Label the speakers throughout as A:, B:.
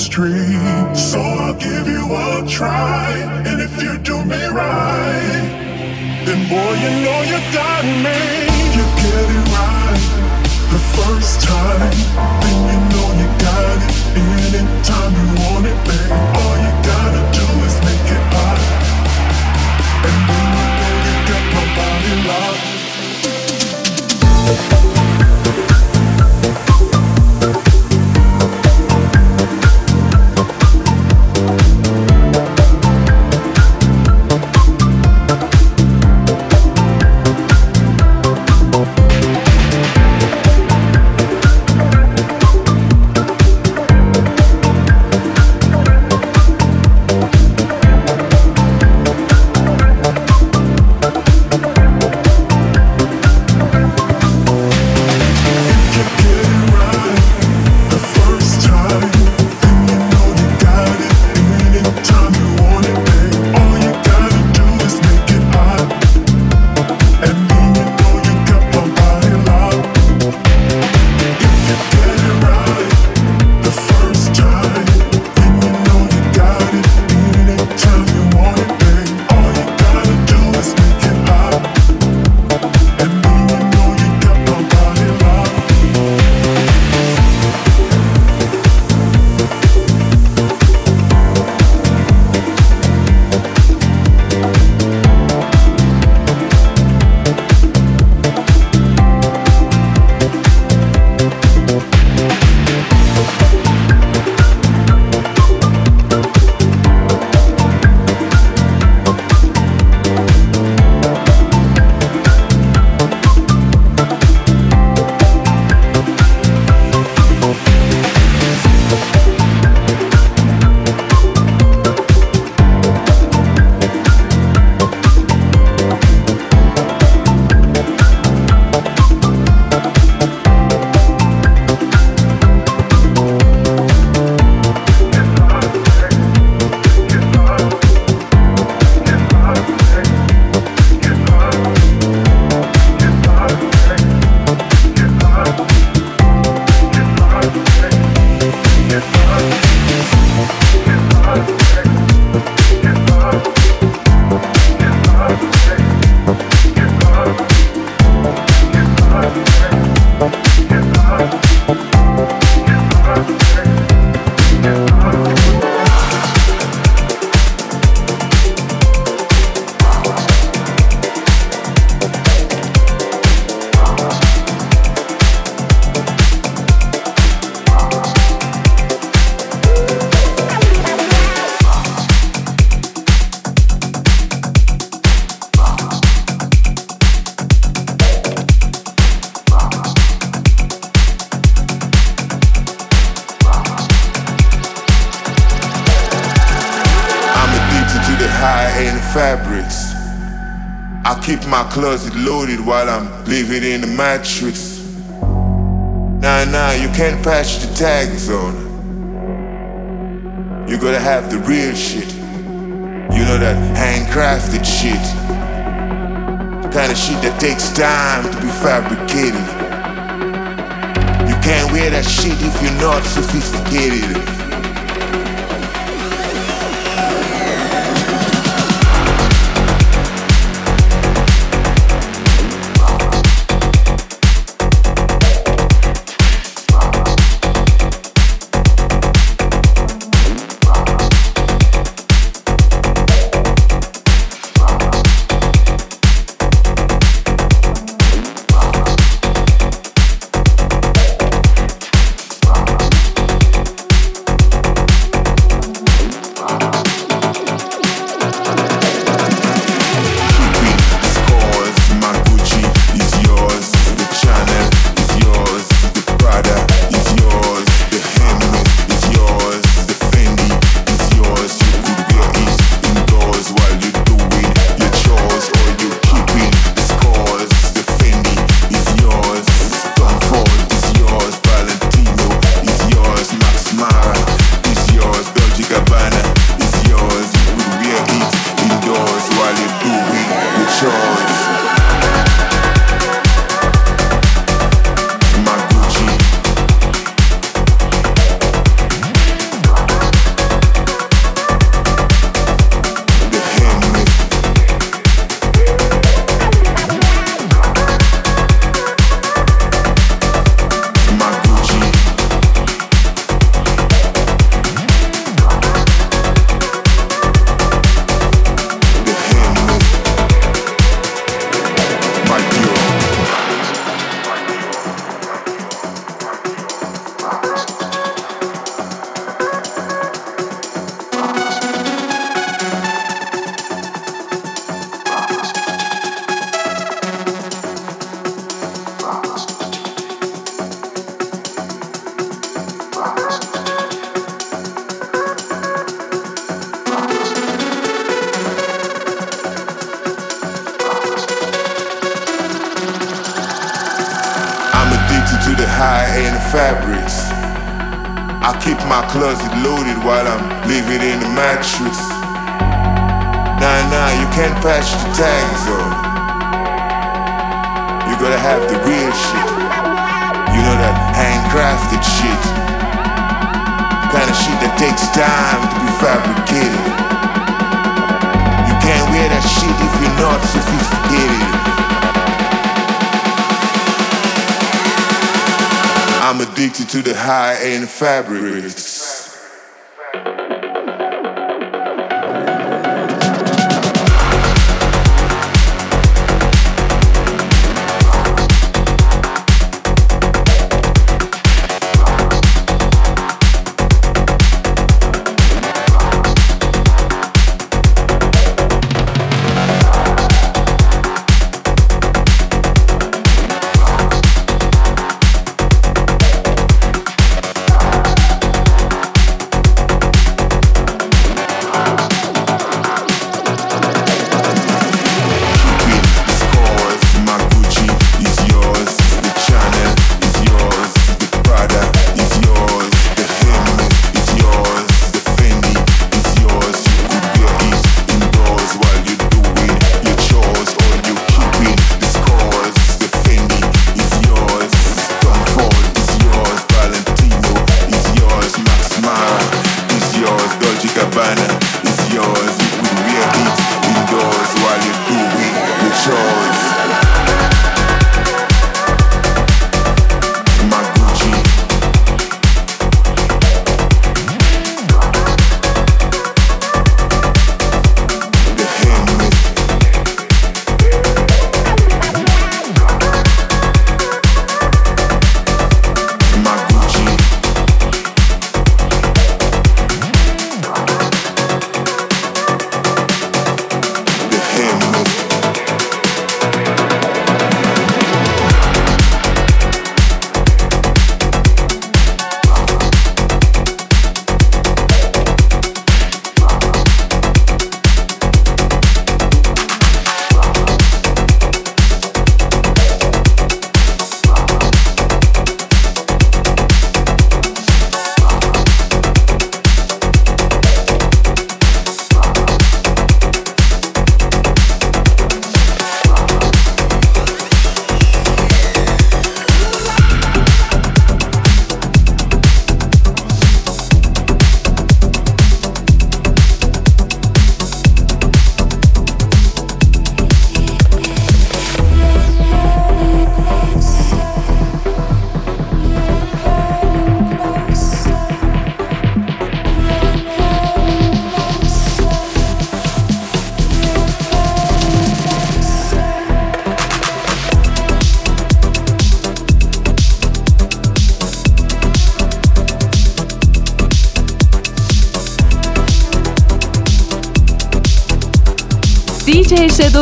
A: our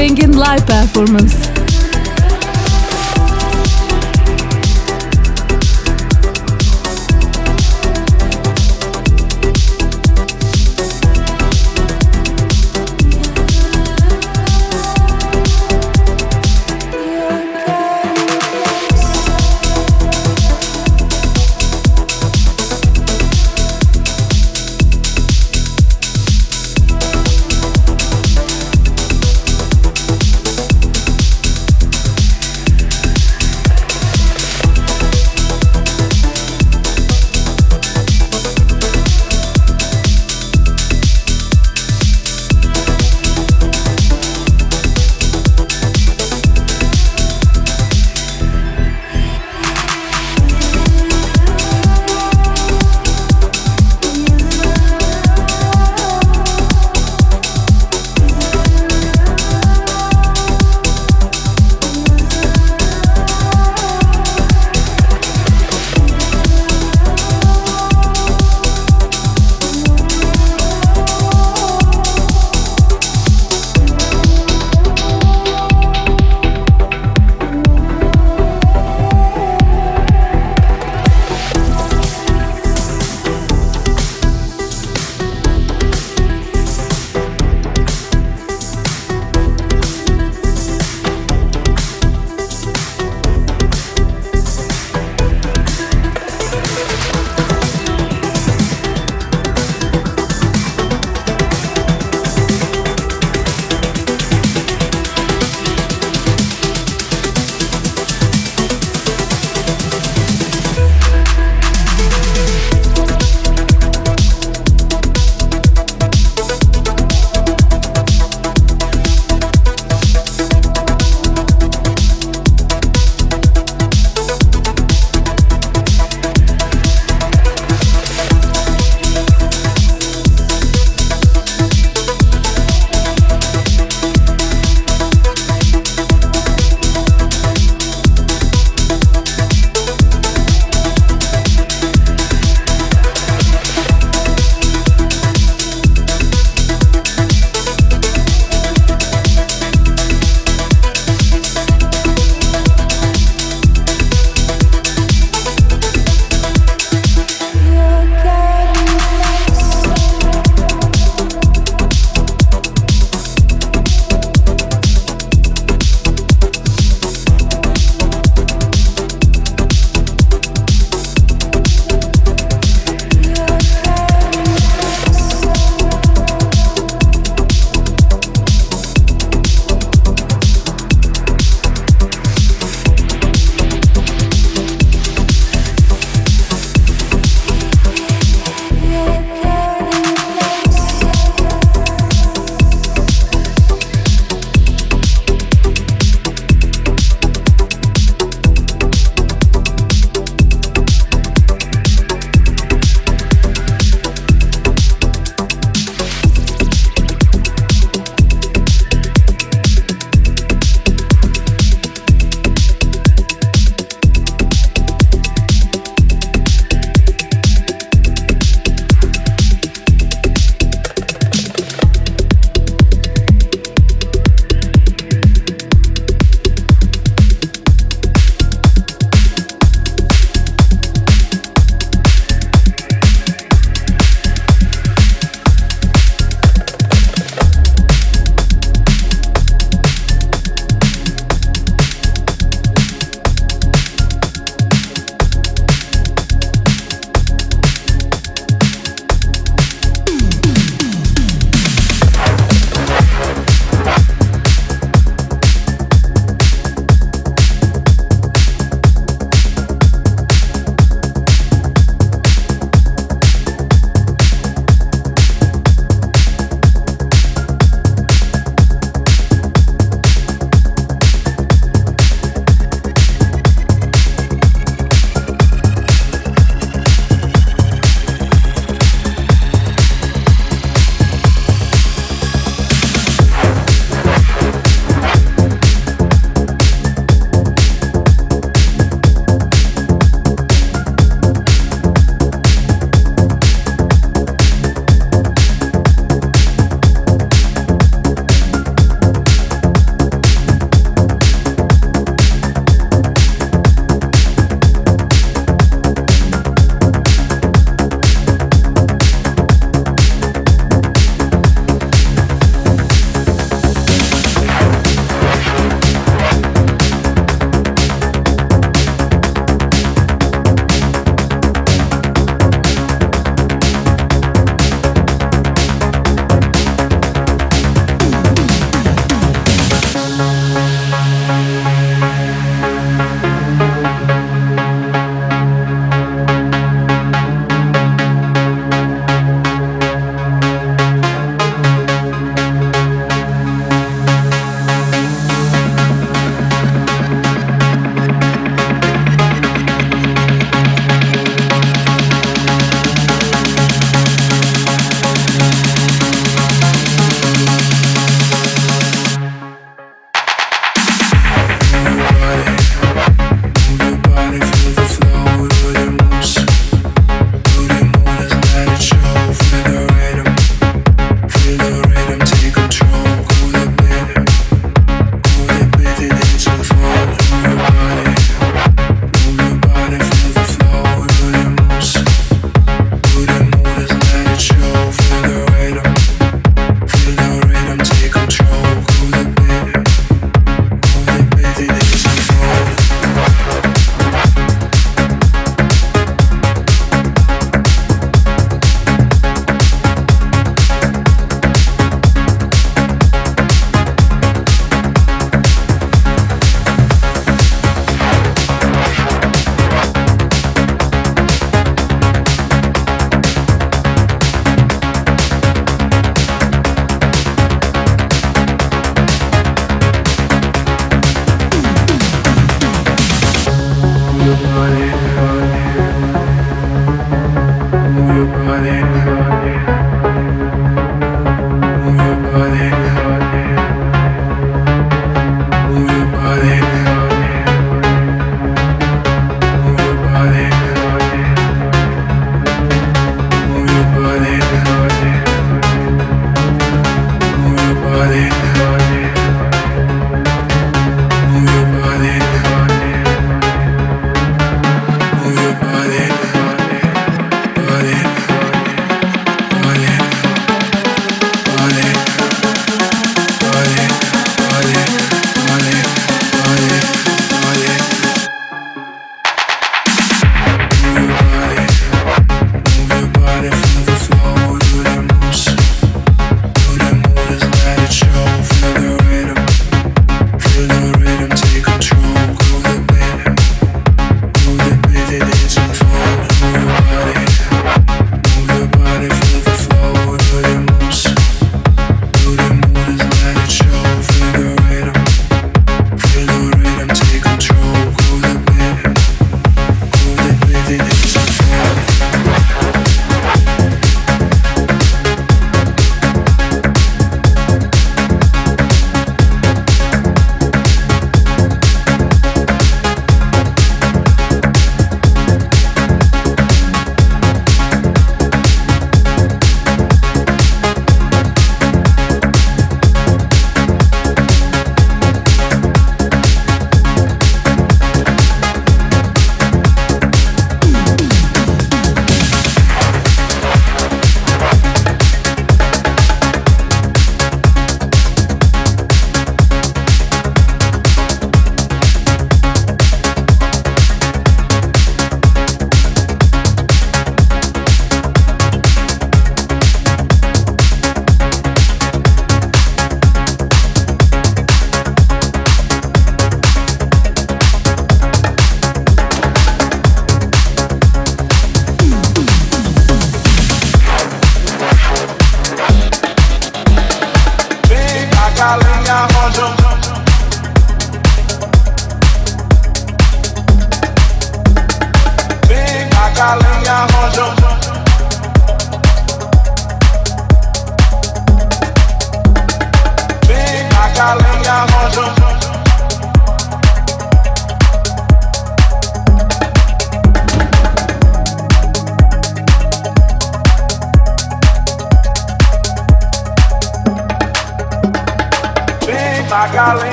B: Shadowwing'in live performance.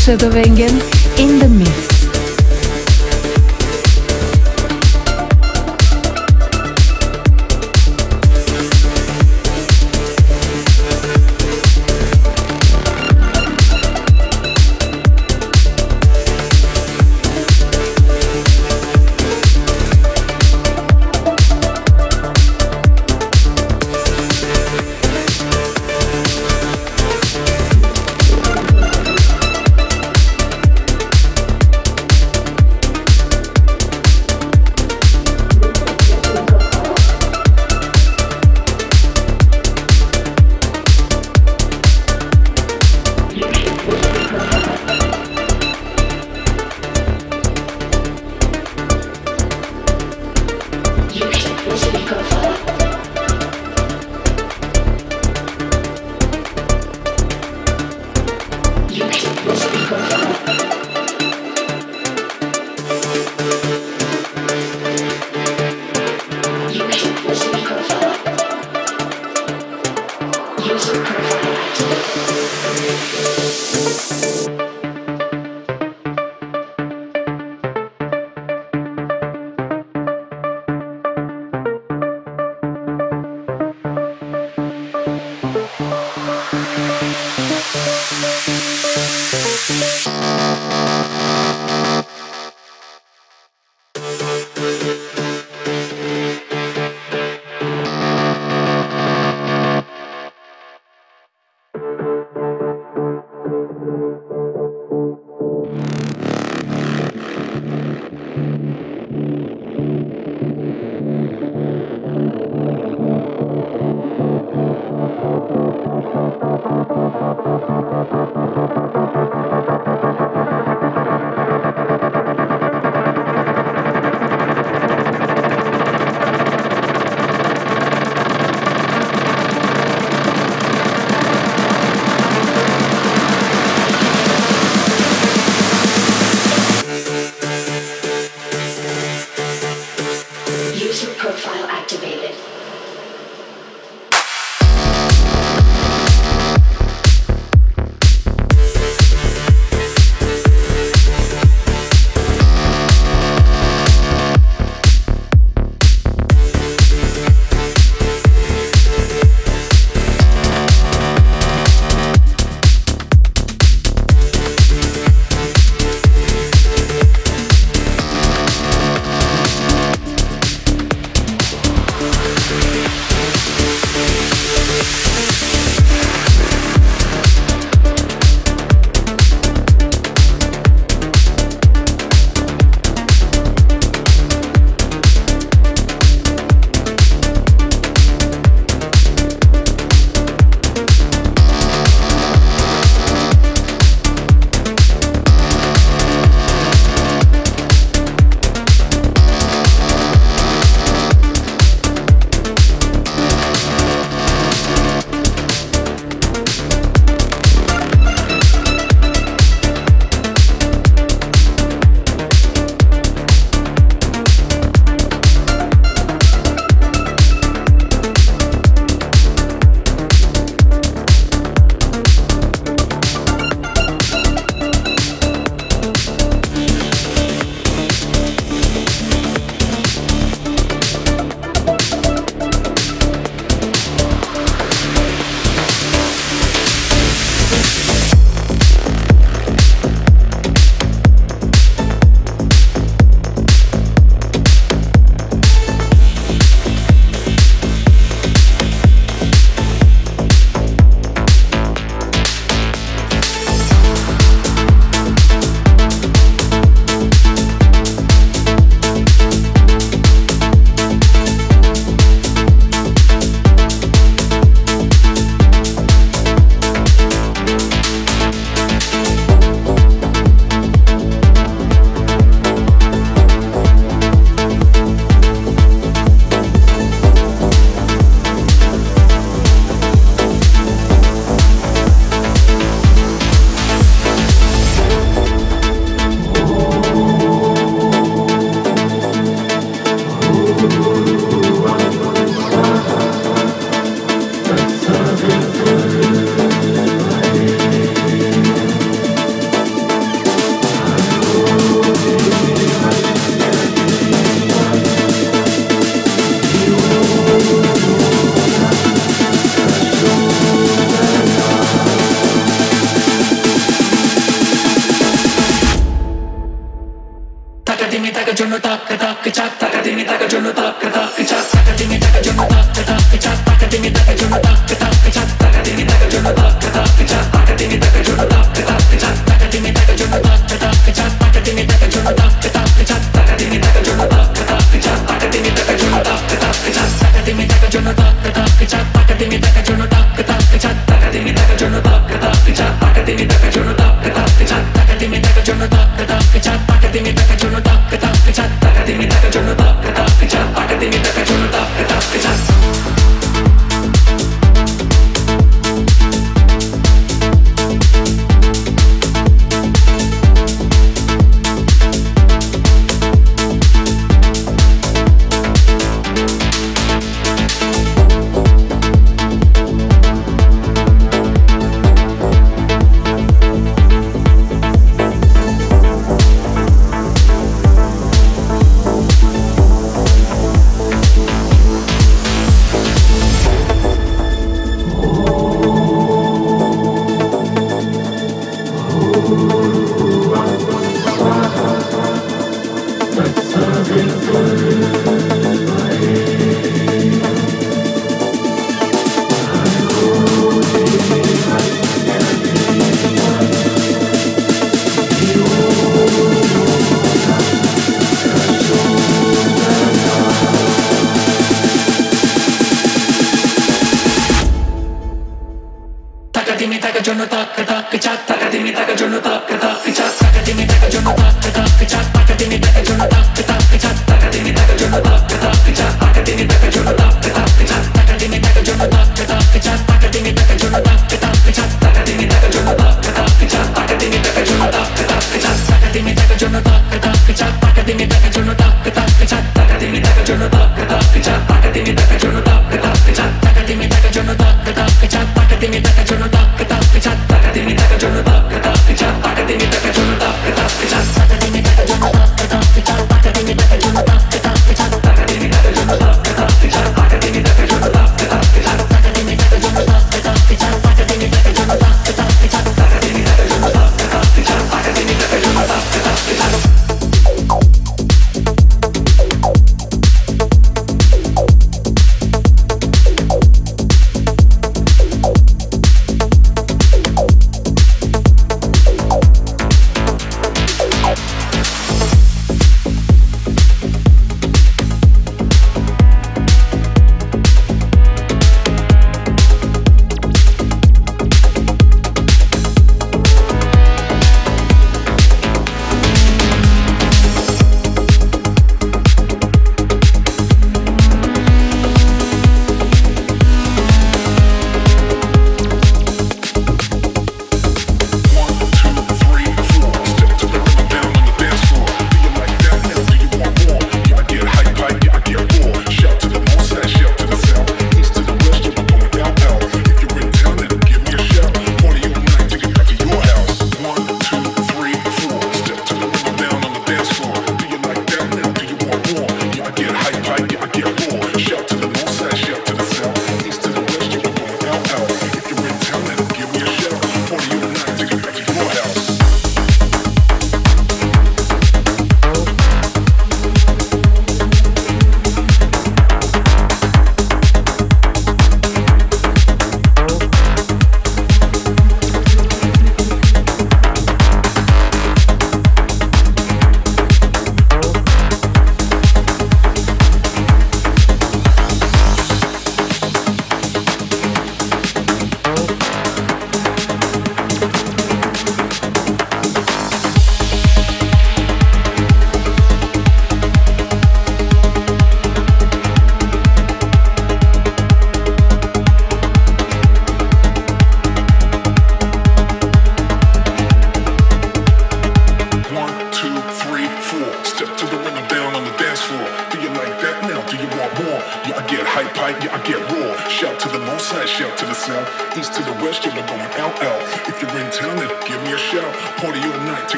B: Shadow Engin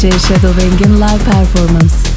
B: DJ Shadow Wing'in live performance.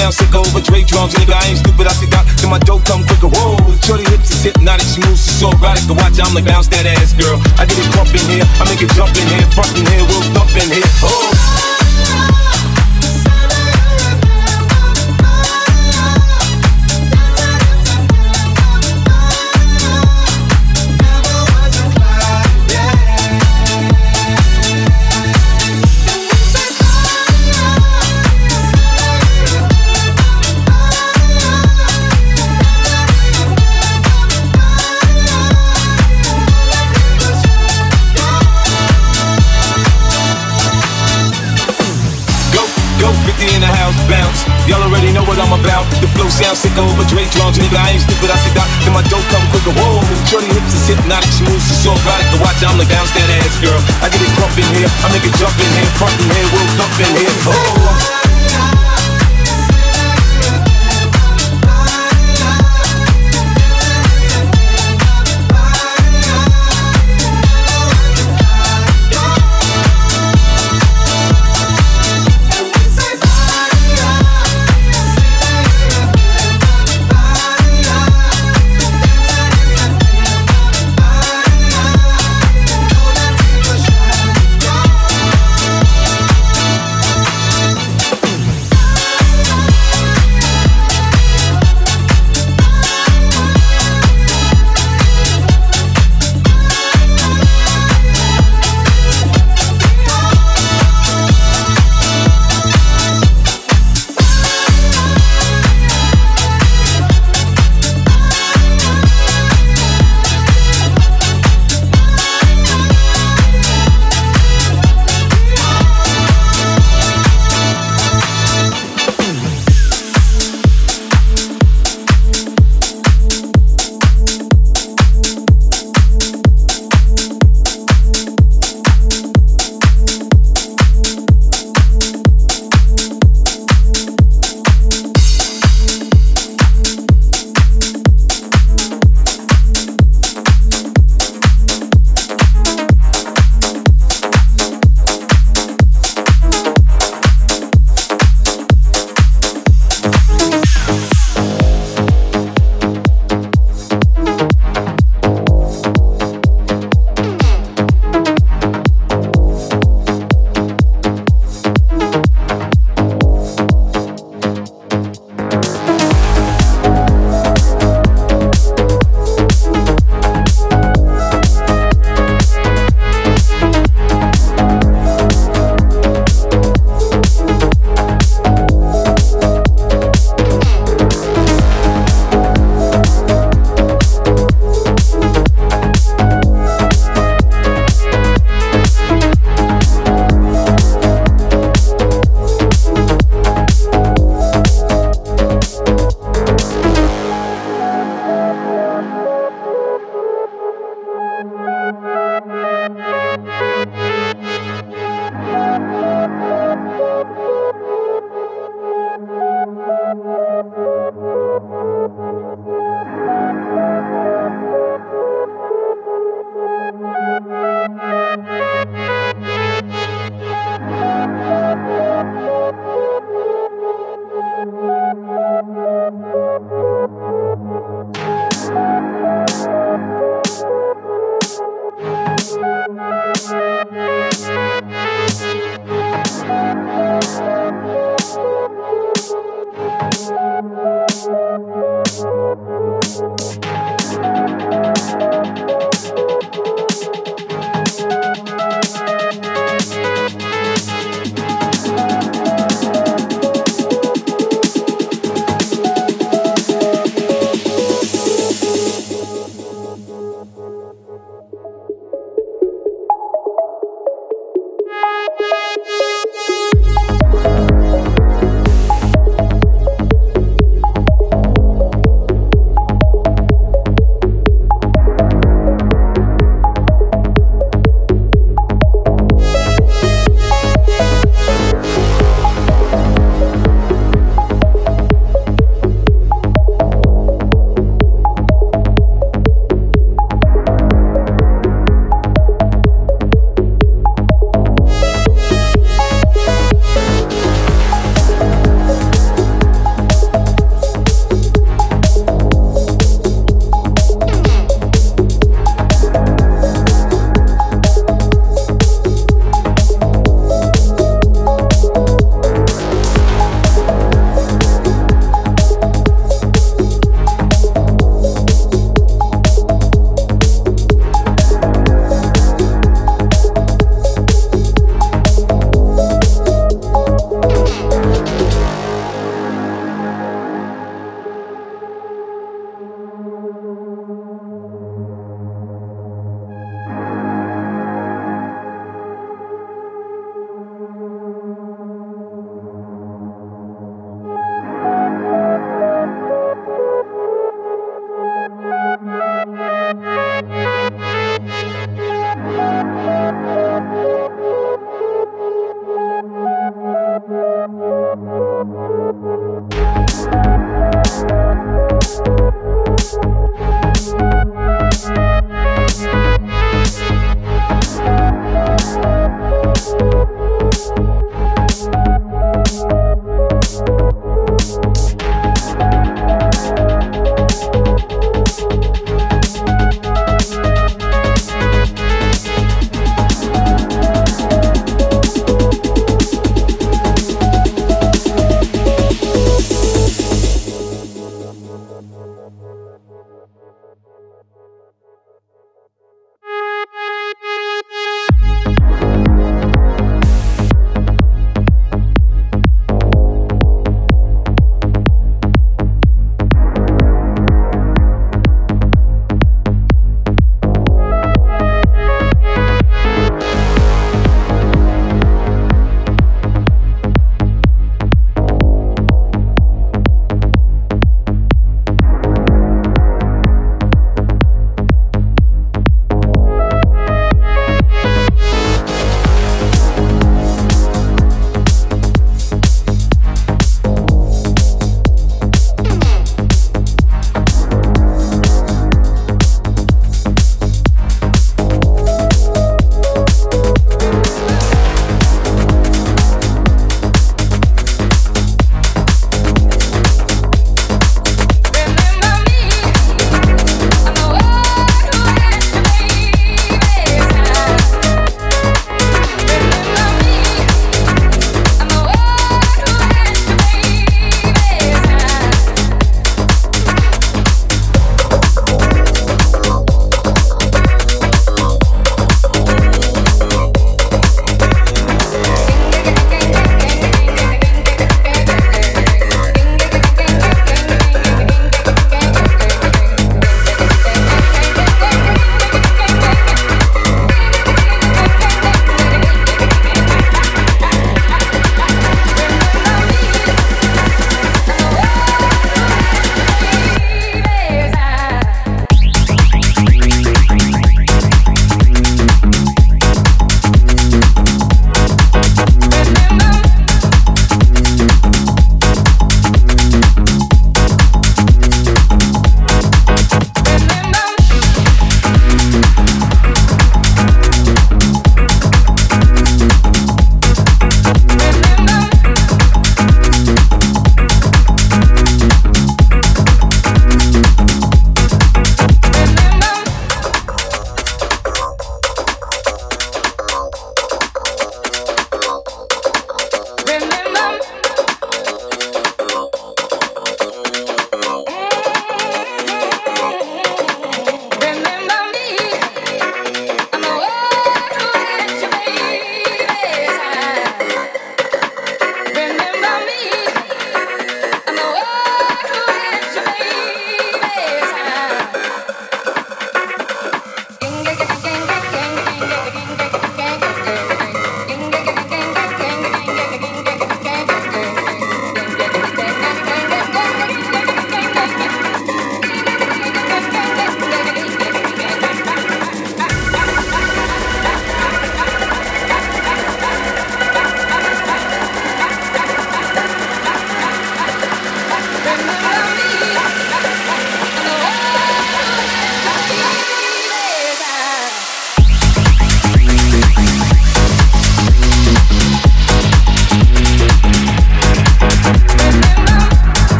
C: Sound sick over Dre drums, nigga. I ain't stupid, I sit down, then my dope come quicker. Whoa, shorty hips is hypnotic, she moves, she's so erotic. To watch, I'm like bounce that ass, girl. I get it crump in here, I make it jump in here, front in here, we'll thump in here. Oh. The flow sounds sick over Dre drums, nigga. I ain't stupid, I see that, Then my dope come quicker. Whoa, shorty hips is hypnotic, she moves, she's so erotic. To watch, I'm like bounce that ass, girl. I get it crump in here, I make it jump in here, front in here, we'll thump in here. Oh.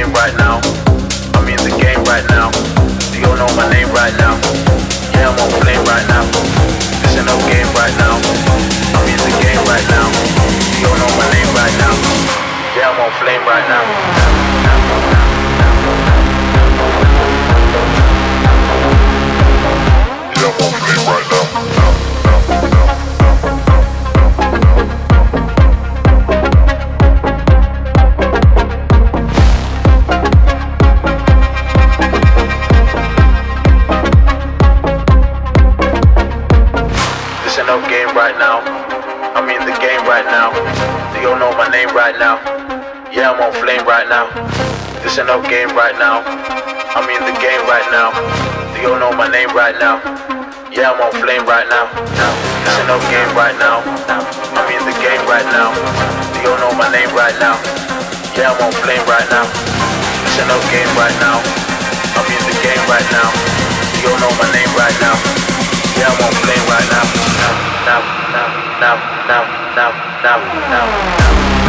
D: game right now. I'm in the game right now. You know my name right now. Yeah, I'm on flame right now. This ain't no game right now. I'm in the game right now. You know my name right now. Yeah, I'm on flame right now.
E: mixing up game right now.
F: I'm in the game right now. Do you know my name right now? Yeah, I'm on flame right now. Mixing up game right now. I'm in the game right now. Do you know my name right now? Yeah, I'm on flame right now. Mixing up game right now. I'm in the game
G: right now. Do you know my name
F: right now? Yeah, I'm on flame right now. Now, now, now, now, now, now, now, now.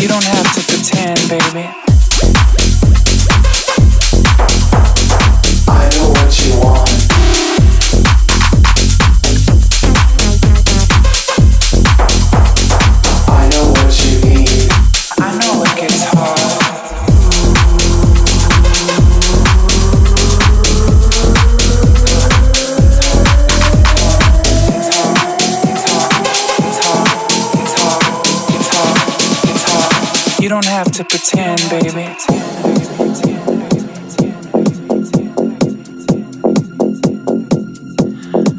F: You don't have to pretend, baby.
H: I know what you want. to pretend, baby.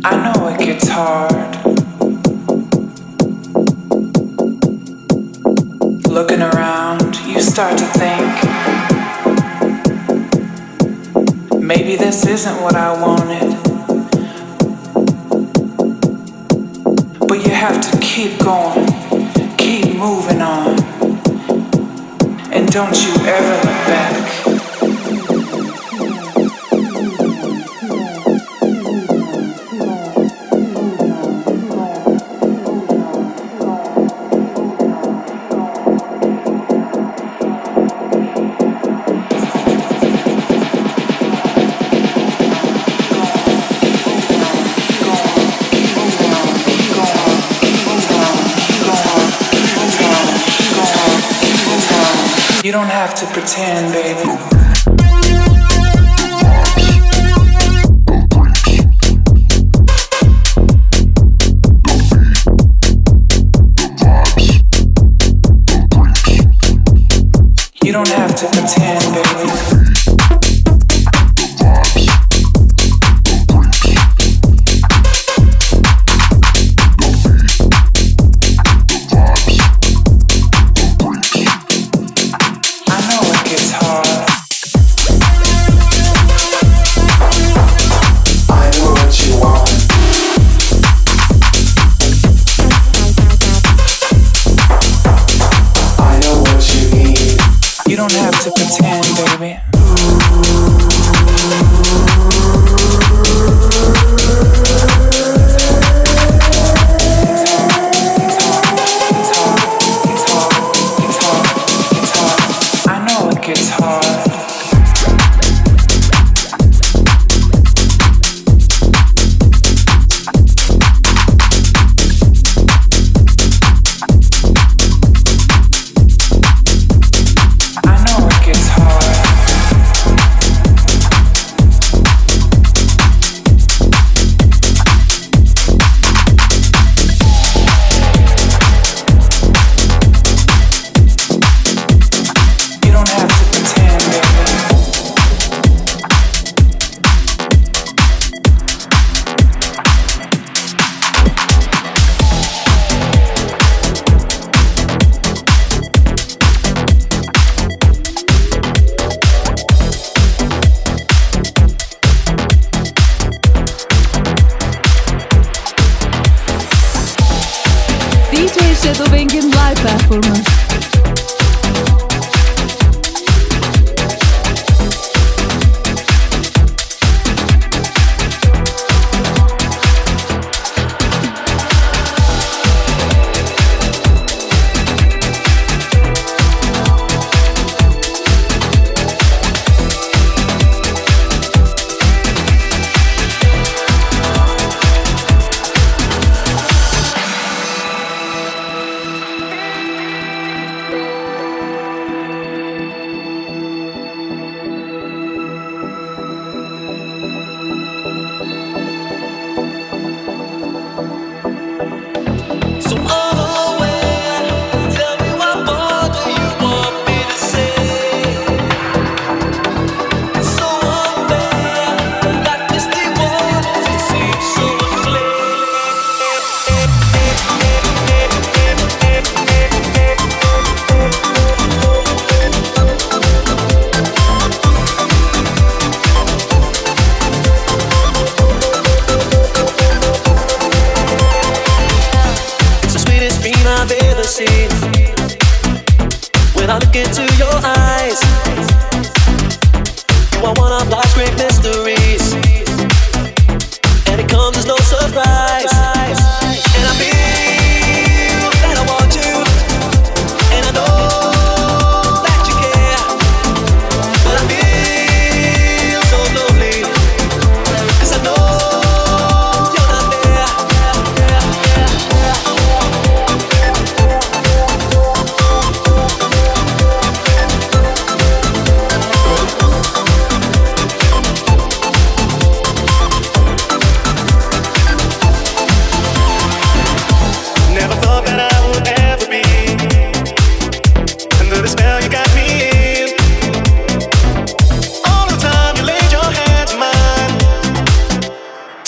H: I know it gets hard. Looking around, you start to think maybe this isn't what I wanted. Don't you ever look back. don't have to pretend, baby.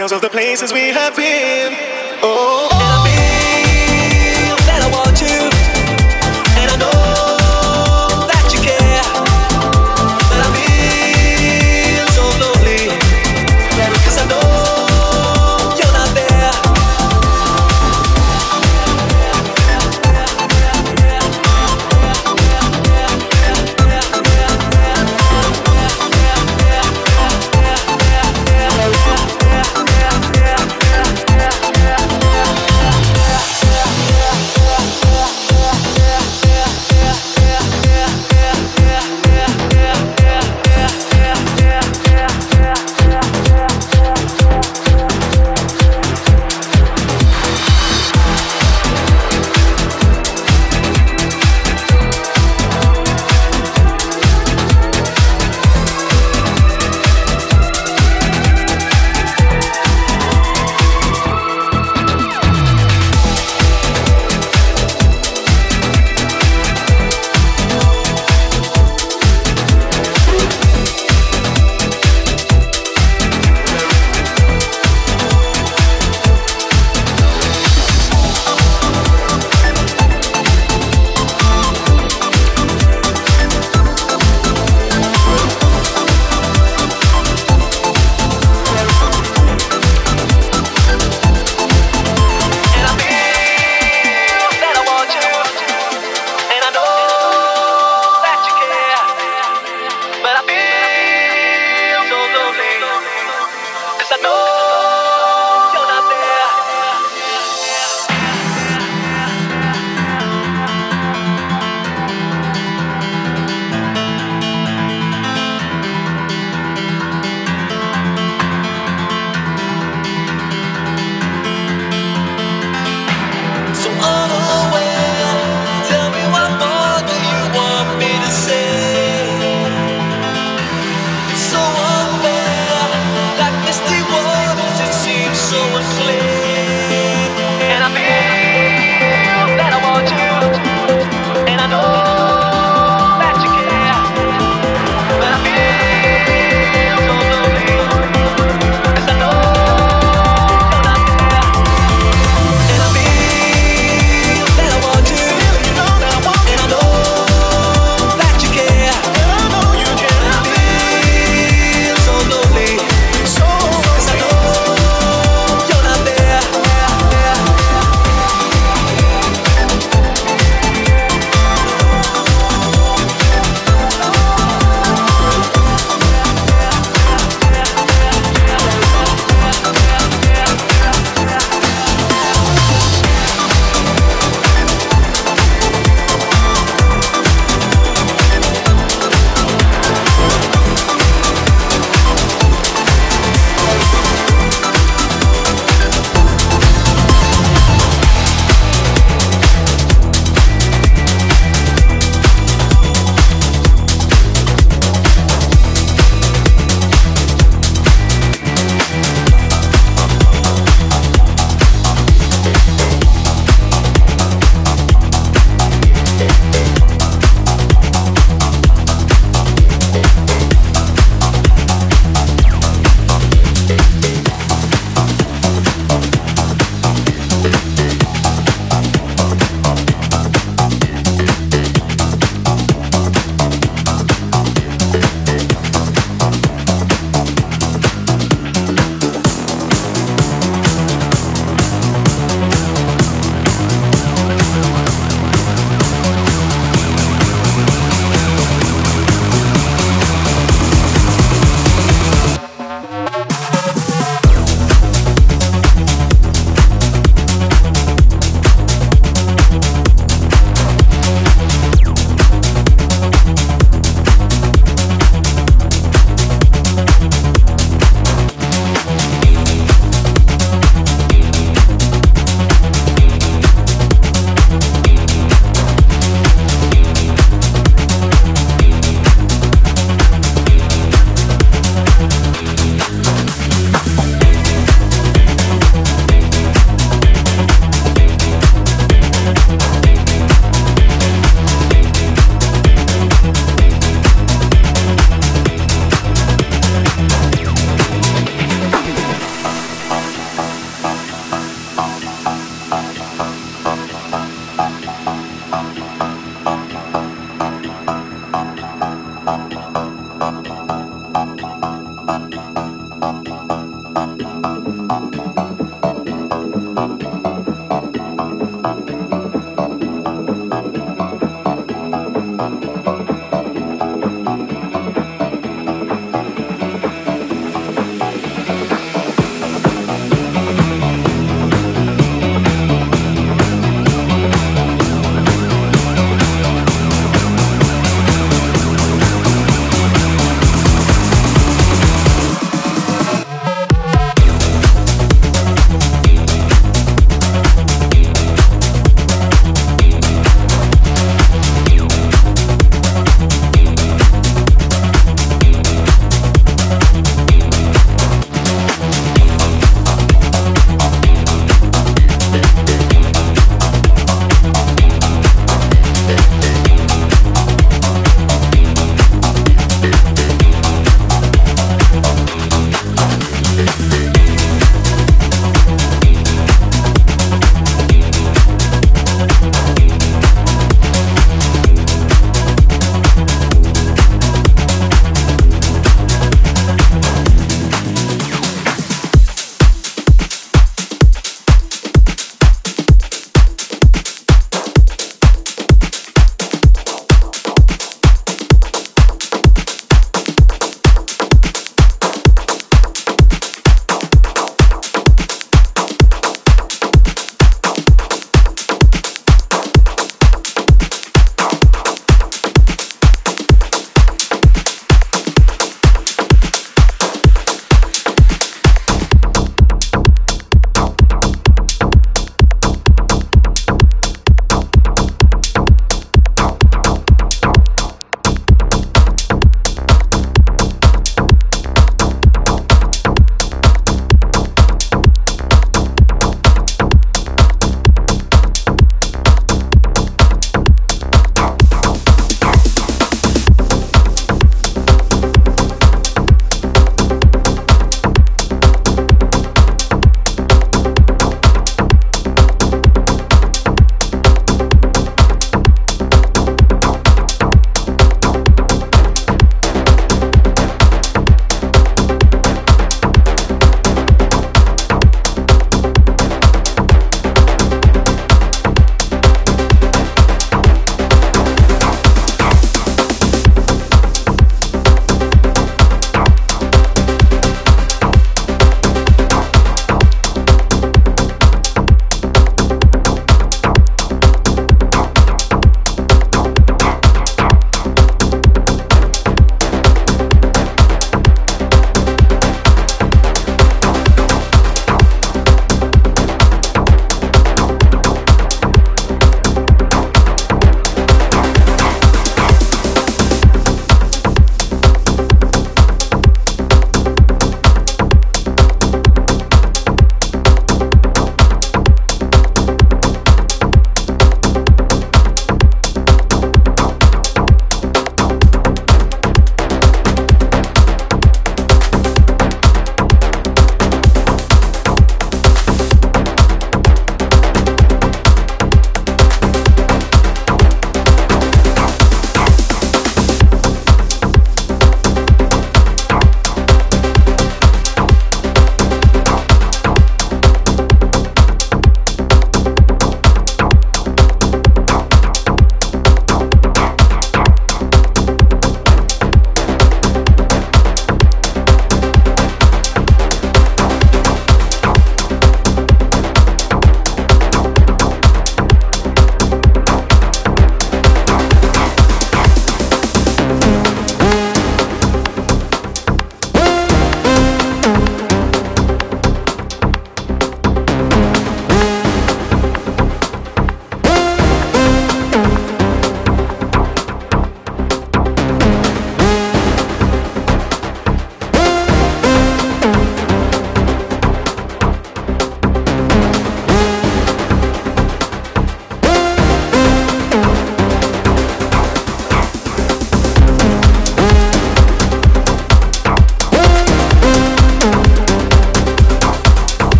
I: Details of the places we have been. Oh.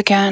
J: Again.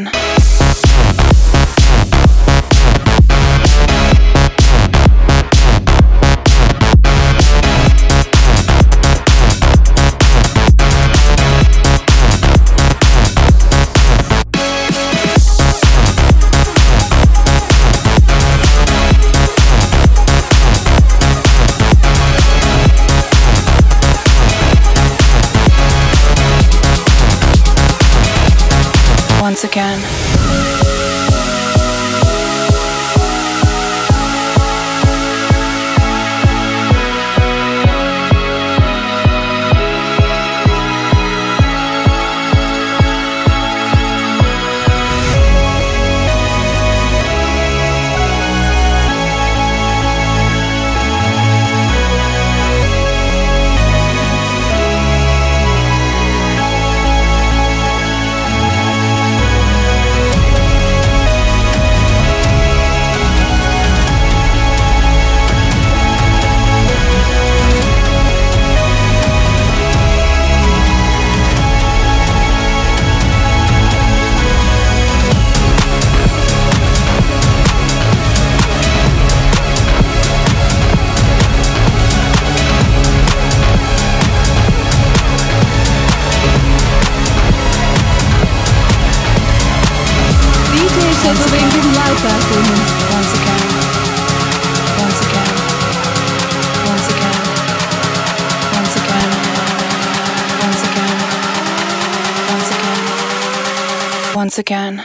J: Again.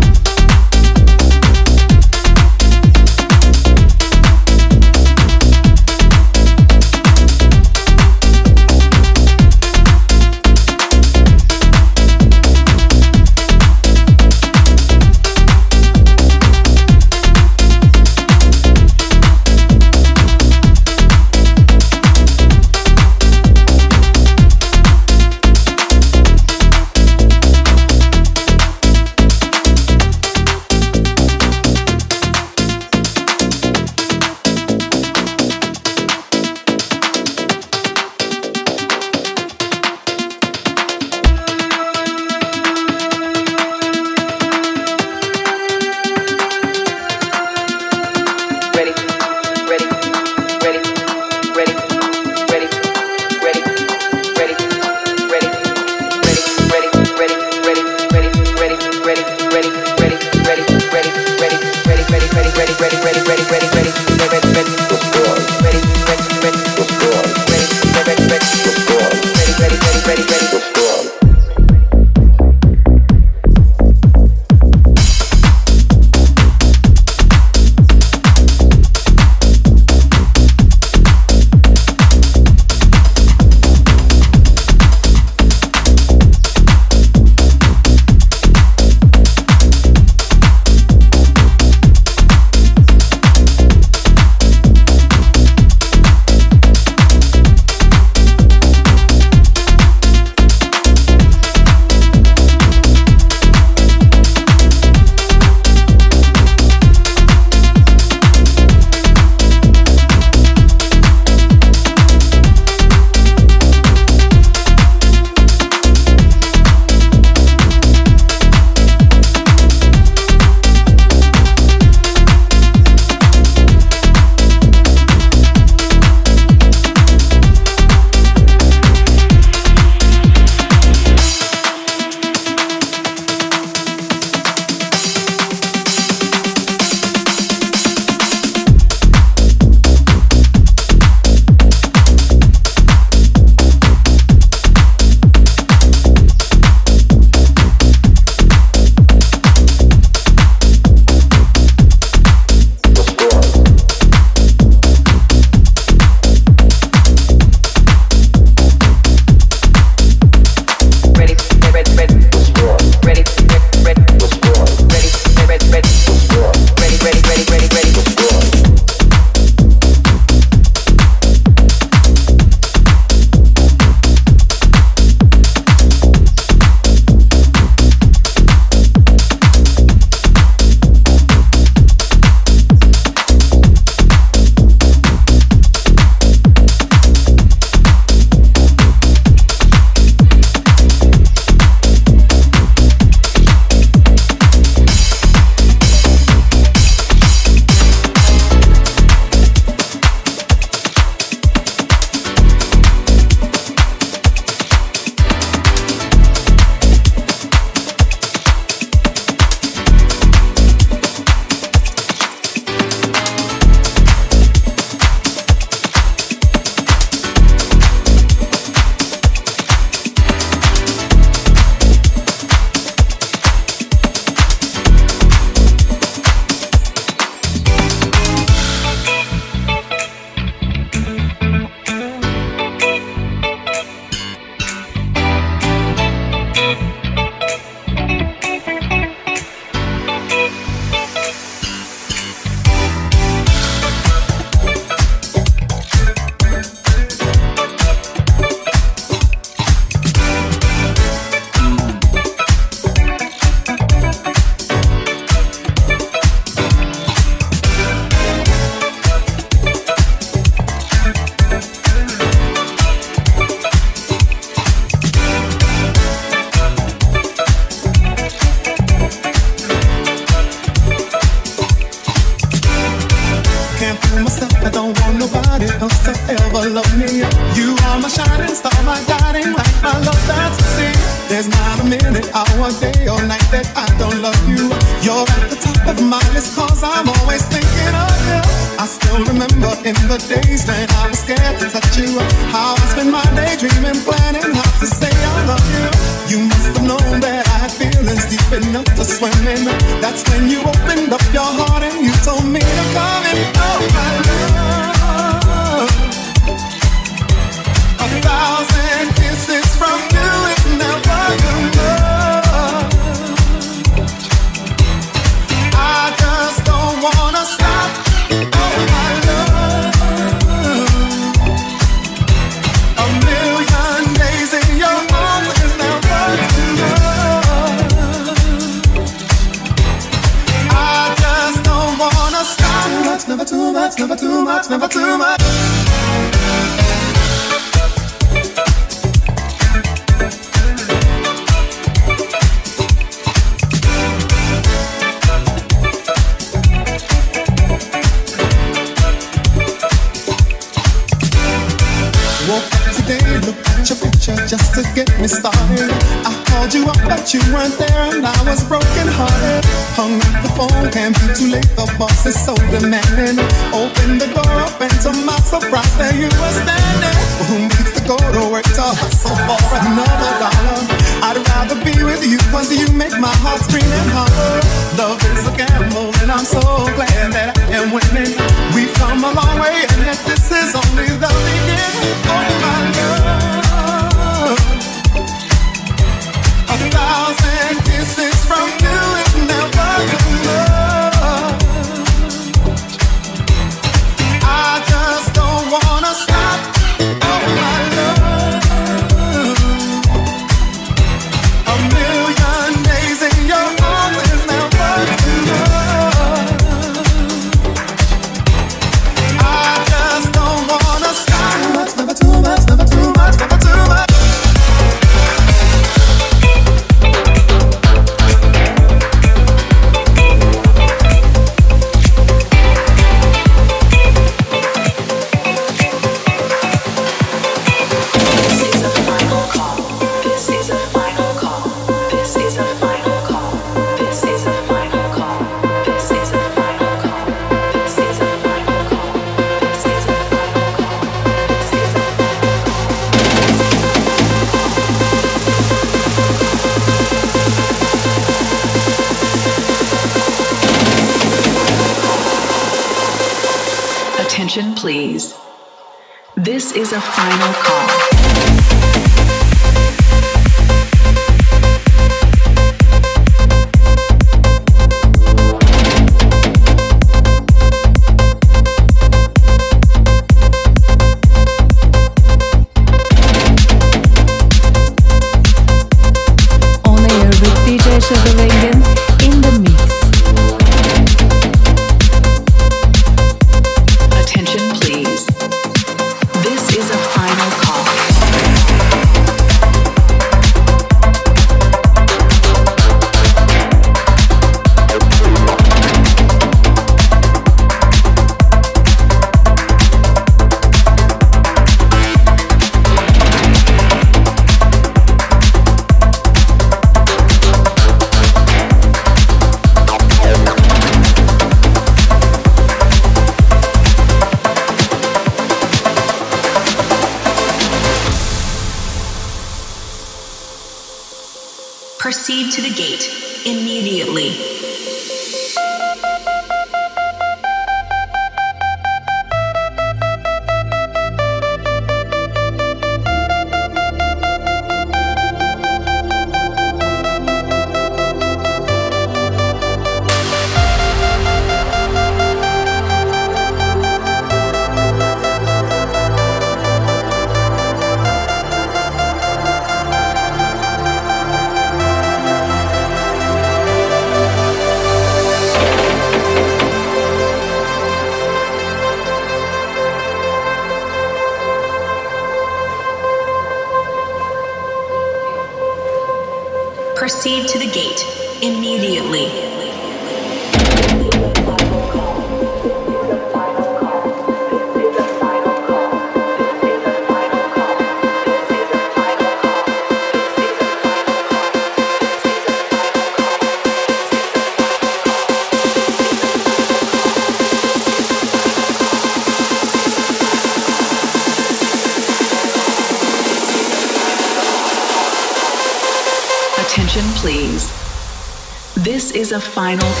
K: Is a
L: final